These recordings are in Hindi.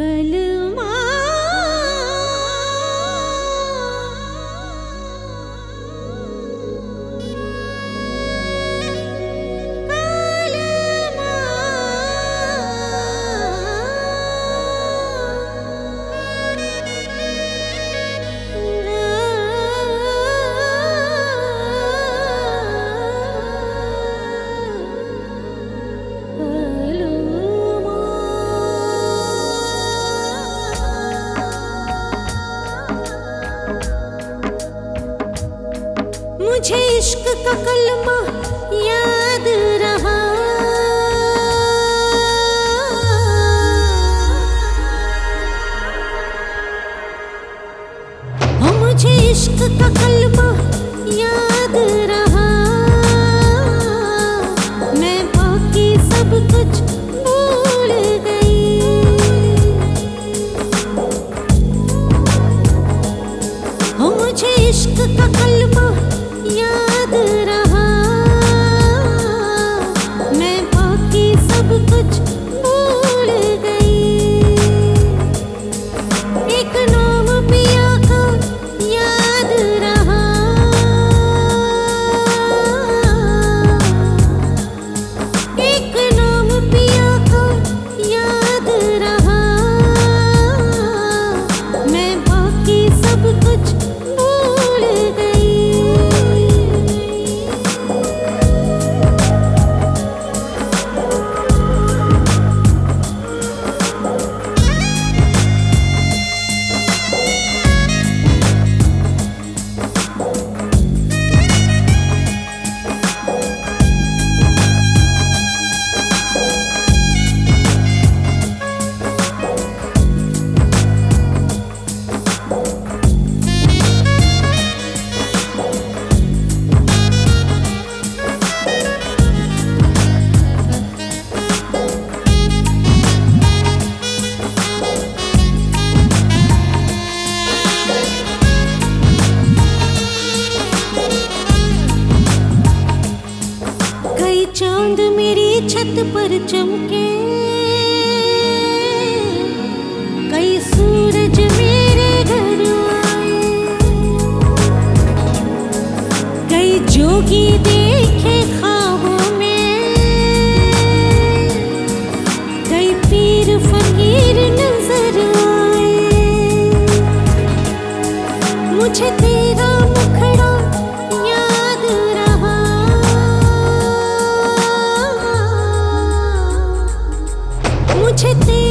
कलमा मुझे इश्क का कलमा याद रहा। मुझे इश्क का कलमा याद रहा। मैं बाकी सब कुछ भूल गई। मुझे इश्क का पर चमके। कई सूरज मेरे घर आए। कई जोगी देखे मुझे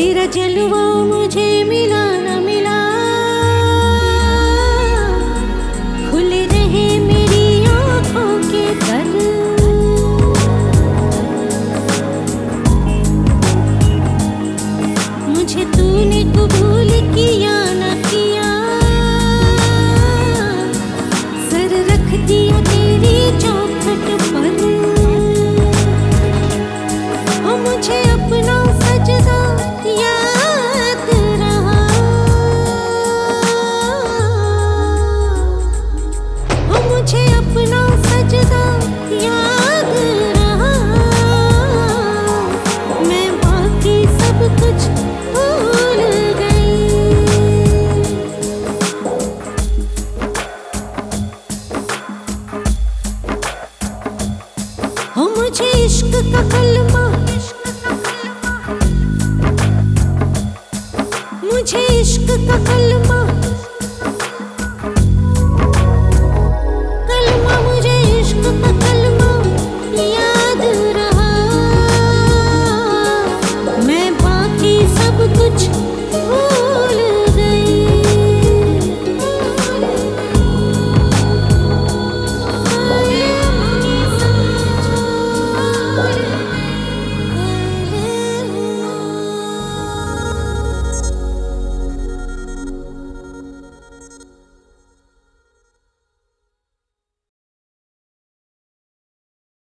तेरा जलवा मुझे मिला इश्क का कलमा।